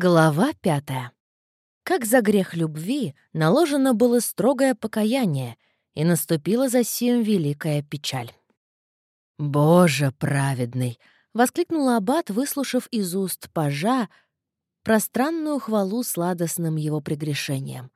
Глава пятая. Как за грех любви наложено было строгое покаяние, и наступила за сим великая печаль. «Боже праведный!» — воскликнул Аббат, выслушав из уст пажа пространную хвалу сладостным его прегрешением.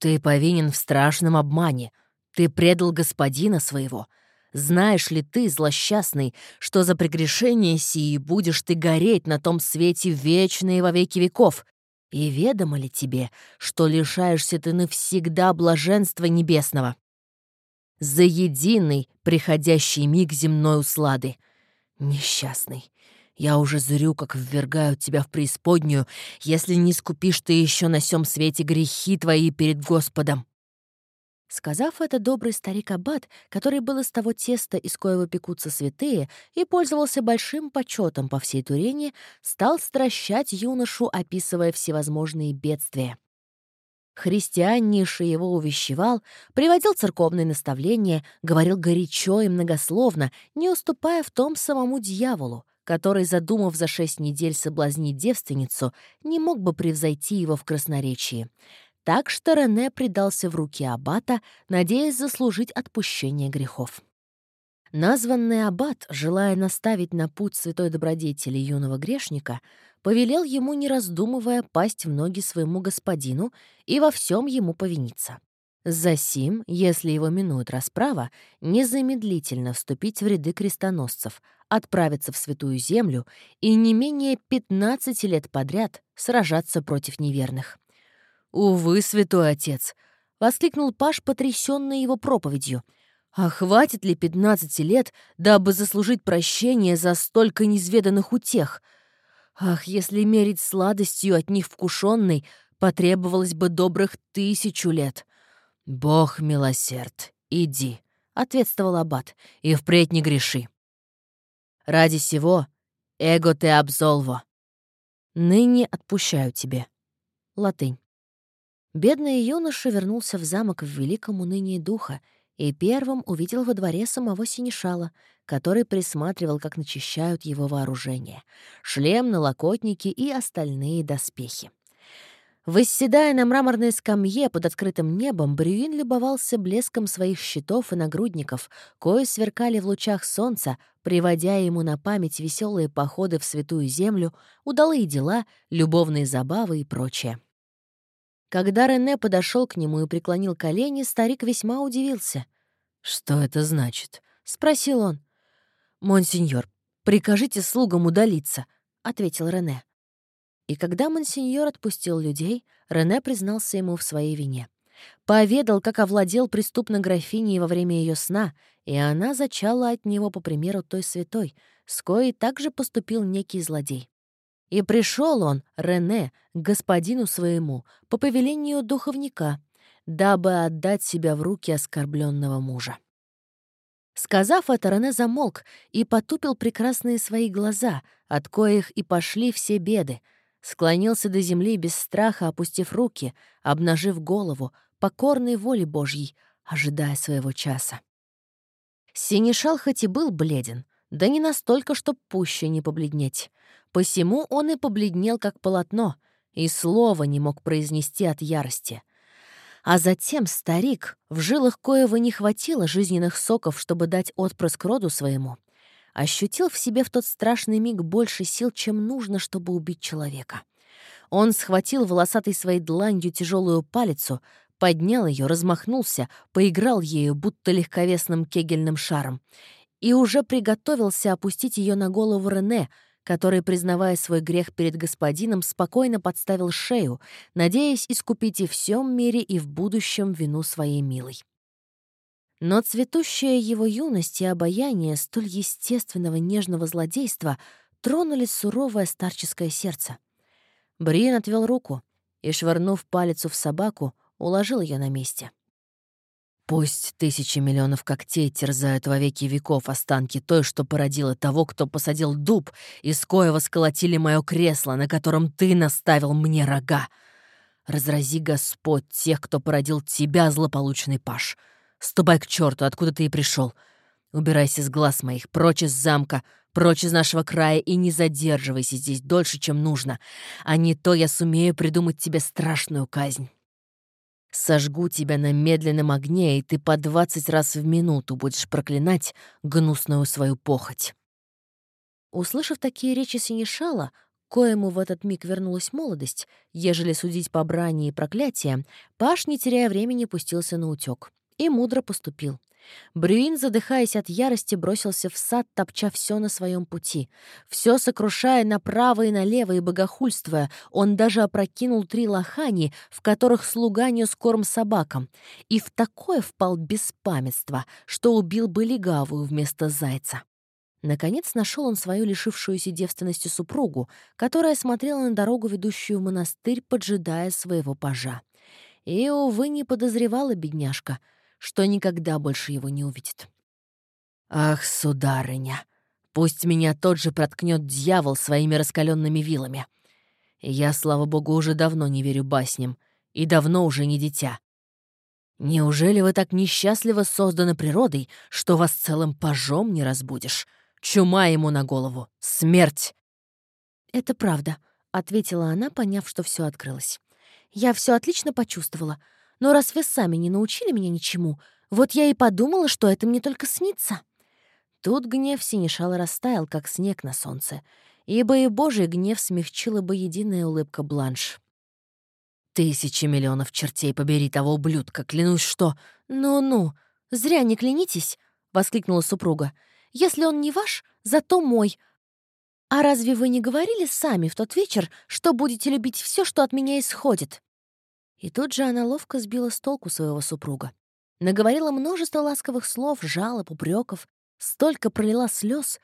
«Ты повинен в страшном обмане. Ты предал господина своего. Знаешь ли ты, злосчастный, что за прегрешение сии будешь ты гореть на том свете вечные во веки веков? И ведомо ли тебе, что лишаешься ты навсегда блаженства небесного? За единый приходящий миг земной услады. Несчастный, я уже зрю, как ввергают тебя в преисподнюю, если не скупишь ты еще на сём свете грехи твои перед Господом. Сказав это, добрый старик Аббат, который был из того теста, из коего пекутся святые, и пользовался большим почетом по всей Турене, стал стращать юношу, описывая всевозможные бедствия. Христианнейший его увещевал, приводил церковные наставления, говорил горячо и многословно, не уступая в том самому дьяволу, который, задумав за шесть недель соблазнить девственницу, не мог бы превзойти его в красноречии. Так что Рене предался в руки аббата, надеясь заслужить отпущение грехов. Названный аббат, желая наставить на путь святой добродетели юного грешника, повелел ему, не раздумывая, пасть в ноги своему господину и во всем ему повиниться. Засим, если его минует расправа, незамедлительно вступить в ряды крестоносцев, отправиться в Святую Землю и не менее 15 лет подряд сражаться против неверных. «Увы, святой отец!» — воскликнул Паш, потрясенный его проповедью. «А хватит ли пятнадцати лет, дабы заслужить прощение за столько неизведанных утех? Ах, если мерить сладостью от них вкушенной, потребовалось бы добрых тысячу лет!» «Бог милосерд, иди», — ответствовал Аббат, — «и впредь не греши. Ради сего эго те абзолво. Ныне отпущаю тебе». Латынь. Бедный юноша вернулся в замок в великом унынии духа и первым увидел во дворе самого Синишала, который присматривал, как начищают его вооружение — шлем, налокотники и остальные доспехи. Восседая на мраморной скамье под открытым небом, Брюин любовался блеском своих щитов и нагрудников, кои сверкали в лучах солнца, приводя ему на память веселые походы в святую землю, удалые дела, любовные забавы и прочее. Когда Рене подошел к нему и преклонил колени, старик весьма удивился. «Что это значит?» — спросил он. «Монсеньор, прикажите слугам удалиться», — ответил Рене. И когда монсеньор отпустил людей, Рене признался ему в своей вине. Поведал, как овладел преступно графиней во время ее сна, и она зачала от него по примеру той святой, с коей также поступил некий злодей. И пришел он, Рене, господину своему, по повелению духовника, дабы отдать себя в руки оскорбленного мужа. Сказав это, Рене замолк и потупил прекрасные свои глаза, от коих и пошли все беды, склонился до земли без страха, опустив руки, обнажив голову, покорной воле Божьей, ожидая своего часа. Синишал хоть и был бледен, да не настолько, чтоб пуще не побледнеть. Посему он и побледнел, как полотно, и слова не мог произнести от ярости. А затем старик, в жилах коего не хватило жизненных соков, чтобы дать отпрыск роду своему, ощутил в себе в тот страшный миг больше сил, чем нужно, чтобы убить человека. Он схватил волосатой своей дланью тяжелую палицу, поднял ее, размахнулся, поиграл ею, будто легковесным кегельным шаром, и уже приготовился опустить ее на голову Рене, который, признавая свой грех перед господином, спокойно подставил шею, надеясь искупить и всем мире, и в будущем вину своей милой. Но цветущая его юность и обаяние столь естественного нежного злодейства тронули суровое старческое сердце. Бриен отвел руку и, швырнув палицу в собаку, уложил ее на месте. Пусть тысячи миллионов когтей терзают во веки веков останки той, что породила того, кто посадил дуб, из коего сколотили мое кресло, на котором ты наставил мне рога. Разрази Господь тех, кто породил тебя, злополучный паш. Ступай к черту, откуда ты и пришел. Убирайся с глаз моих, прочь из замка, Прочь из нашего края и не задерживайся здесь дольше, чем нужно, а не то я сумею придумать тебе страшную казнь. Сожгу тебя на медленном огне, и ты по двадцать раз в минуту будешь проклинать гнусную свою похоть». Услышав такие речи Синишала, коему в этот миг вернулась молодость, ежели судить по брани и проклятия, Паш, не теряя времени, пустился на утёк. И мудро поступил. Брюин, задыхаясь от ярости, бросился в сад, топча все на своем пути. Все сокрушая направо и налево и богохульствуя, он даже опрокинул три лохани, в которых слуга нес корм собакам, и в такое впал беспамятство, что убил бы легавую вместо зайца. Наконец нашел он свою лишившуюся девственности супругу, которая смотрела на дорогу, ведущую в монастырь, поджидая своего пажа. И, увы, не подозревала бедняжка — что никогда больше его не увидит. «Ах, сударыня, пусть меня тот же проткнет дьявол своими раскаленными вилами. Я, слава богу, уже давно не верю басням, и давно уже не дитя. Неужели вы так несчастливо созданы природой, что вас целым пожом не разбудишь? Чума ему на голову! Смерть!» «Это правда», — ответила она, поняв, что все открылось. «Я все отлично почувствовала. Но раз вы сами не научили меня ничему, вот я и подумала, что это мне только снится». Тут гнев Синишала растаял, как снег на солнце, ибо и божий гнев смягчила бы единая улыбка Бланш. «Тысячи миллионов чертей побери того ублюдка, клянусь, что...» «Ну-ну, зря не клянитесь», — воскликнула супруга. «Если он не ваш, зато мой. А разве вы не говорили сами в тот вечер, что будете любить все, что от меня исходит?» И тут же она ловко сбила с толку своего супруга. Наговорила множество ласковых слов, жалоб, упреков, столько пролила слез,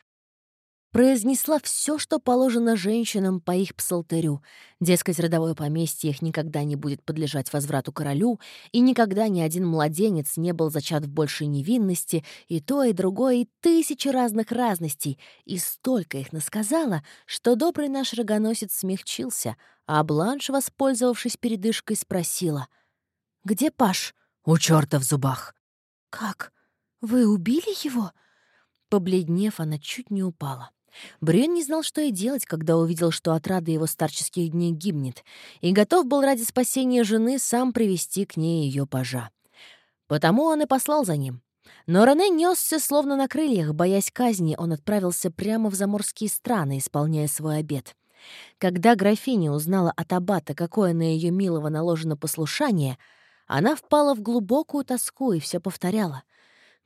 произнесла все, что положено женщинам по их псалтырю. Дескать, родовое поместье их никогда не будет подлежать возврату королю, и никогда ни один младенец не был зачат в большей невинности, и то, и другое, и тысячи разных разностей. И столько их насказала, что добрый наш рогоносец смягчился — а Бланш, воспользовавшись передышкой, спросила. «Где Паш?» «У черта в зубах». «Как? Вы убили его?» Побледнев, она чуть не упала. Брюн не знал, что и делать, когда увидел, что отрада его старческих дней гибнет, и готов был ради спасения жены сам привести к ней ее пажа. Потому он и послал за ним. Но Рене несся словно на крыльях, боясь казни, он отправился прямо в заморские страны, исполняя свой обет. Когда графиня узнала от аббата, какое на ее милого наложено послушание, она впала в глубокую тоску и все повторяла.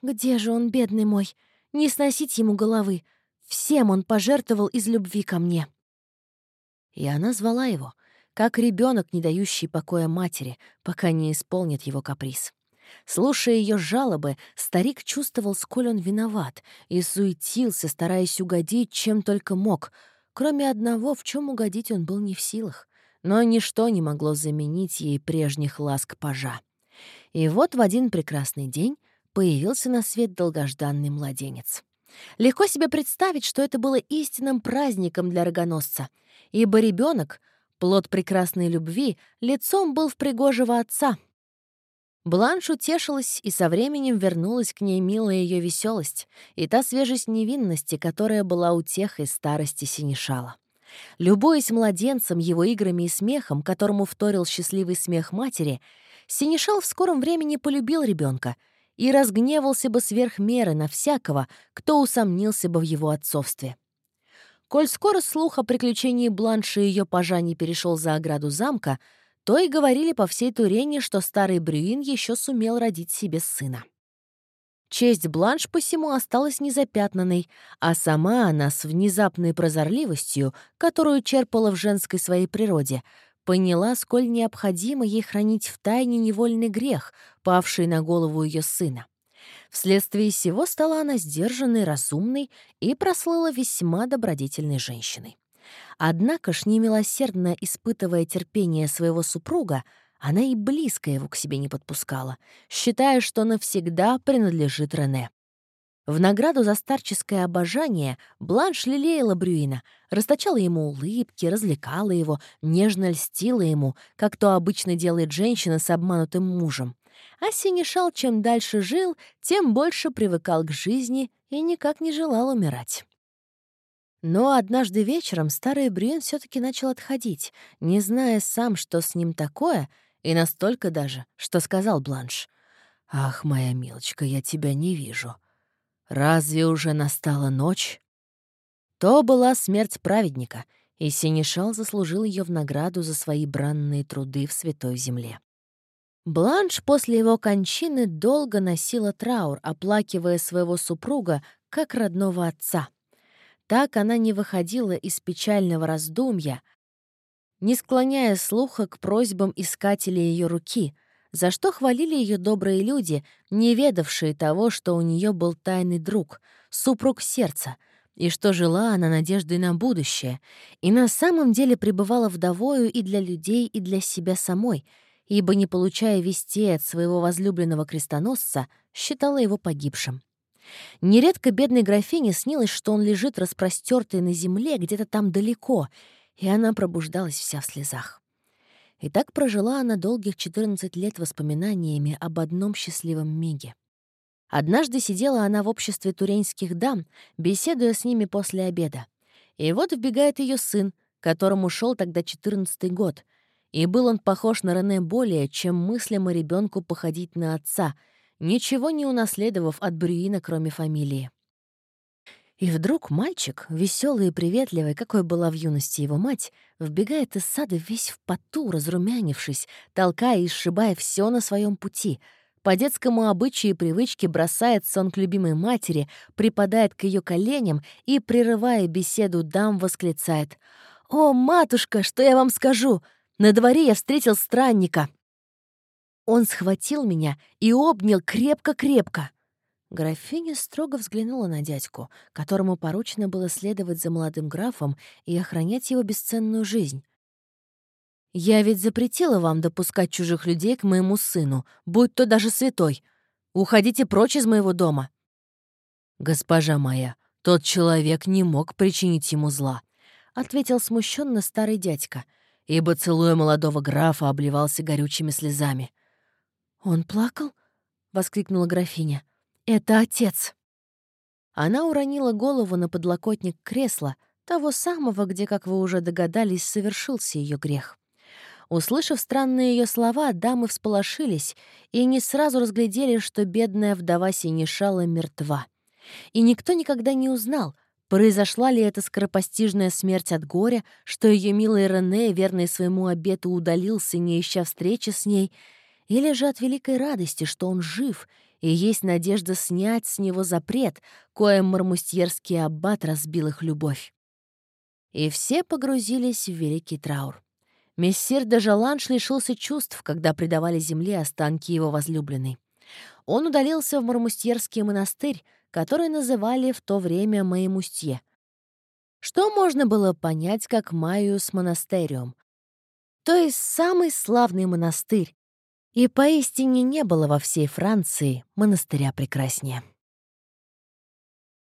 «Где же он, бедный мой? Не сносить ему головы. Всем он пожертвовал из любви ко мне». И она звала его, как ребенок, не дающий покоя матери, пока не исполнит его каприз. Слушая ее жалобы, старик чувствовал, сколь он виноват, и суетился, стараясь угодить, чем только мог — Кроме одного, в чем угодить он был не в силах, но ничто не могло заменить ей прежних ласк пажа. И вот в один прекрасный день появился на свет долгожданный младенец. Легко себе представить, что это было истинным праздником для рогоносца, ибо ребенок, плод прекрасной любви, лицом был в пригожего отца — Бланш утешилась, и со временем вернулась к ней милая ее веселость и та свежесть невинности, которая была утехой старости Синишала. Любуясь младенцем, его играми и смехом, которому вторил счастливый смех матери, Синишал в скором времени полюбил ребенка и разгневался бы сверх меры на всякого, кто усомнился бы в его отцовстве. Коль скоро слух о приключении Бланши и ее не перешел за ограду замка, то и говорили по всей Турене, что старый Брюин еще сумел родить себе сына. Честь Бланш посему осталась незапятнанной, а сама она с внезапной прозорливостью, которую черпала в женской своей природе, поняла, сколь необходимо ей хранить в тайне невольный грех, павший на голову ее сына. Вследствие всего стала она сдержанной, разумной и прослыла весьма добродетельной женщиной. Однако ж, немилосердно испытывая терпение своего супруга, она и близко его к себе не подпускала, считая, что навсегда принадлежит Рене. В награду за старческое обожание Бланш лелеяла Брюина, расточала ему улыбки, развлекала его, нежно льстила ему, как то обычно делает женщина с обманутым мужем. А Синишал чем дальше жил, тем больше привыкал к жизни и никак не желал умирать. Но однажды вечером старый Брюн все таки начал отходить, не зная сам, что с ним такое, и настолько даже, что сказал Бланш. «Ах, моя милочка, я тебя не вижу. Разве уже настала ночь?» То была смерть праведника, и Синишал заслужил ее в награду за свои бранные труды в Святой Земле. Бланш после его кончины долго носила траур, оплакивая своего супруга как родного отца. Так она не выходила из печального раздумья, не склоняя слуха к просьбам искателей ее руки, за что хвалили ее добрые люди, не ведавшие того, что у нее был тайный друг, супруг сердца, и что жила она надеждой на будущее, и на самом деле пребывала вдовою и для людей, и для себя самой — ибо, не получая вести от своего возлюбленного крестоносца, считала его погибшим. Нередко бедной графине снилось, что он лежит распростертый на земле где-то там далеко, и она пробуждалась вся в слезах. И так прожила она долгих 14 лет воспоминаниями об одном счастливом миге. Однажды сидела она в обществе туренских дам, беседуя с ними после обеда. И вот вбегает ее сын, которому шел тогда 14 год, и был он похож на Рене более, чем мыслимо ребенку походить на отца, ничего не унаследовав от Брюина, кроме фамилии. И вдруг мальчик, веселый и приветливый, какой была в юности его мать, вбегает из сада весь в поту, разрумянившись, толкая и сшибая все на своем пути. По детскому обычаю и привычке бросает сон к любимой матери, припадает к ее коленям и, прерывая беседу дам, восклицает «О, матушка, что я вам скажу? На дворе я встретил странника. Он схватил меня и обнял крепко-крепко. Графиня строго взглянула на дядьку, которому поручено было следовать за молодым графом и охранять его бесценную жизнь. «Я ведь запретила вам допускать чужих людей к моему сыну, будь то даже святой. Уходите прочь из моего дома». «Госпожа моя, тот человек не мог причинить ему зла», — ответил смущенно старый дядька — ибо, целуя молодого графа, обливался горючими слезами. «Он плакал?» — воскликнула графиня. «Это отец!» Она уронила голову на подлокотник кресла, того самого, где, как вы уже догадались, совершился ее грех. Услышав странные ее слова, дамы всполошились и не сразу разглядели, что бедная вдова Синишала мертва. И никто никогда не узнал, Произошла ли эта скоропостижная смерть от горя, что ее милый Рене, верный своему обету, удалился, не ища встречи с ней, или же от великой радости, что он жив, и есть надежда снять с него запрет, коем мармустьерский аббат разбил их любовь. И все погрузились в великий траур. Мессир де Жаланш лишился чувств, когда предавали земле останки его возлюбленной. Он удалился в Мармустьерский монастырь, который называли в то время Маемустье. Что можно было понять как Майус монастериум, то есть самый славный монастырь, и поистине не было во всей Франции монастыря прекраснее.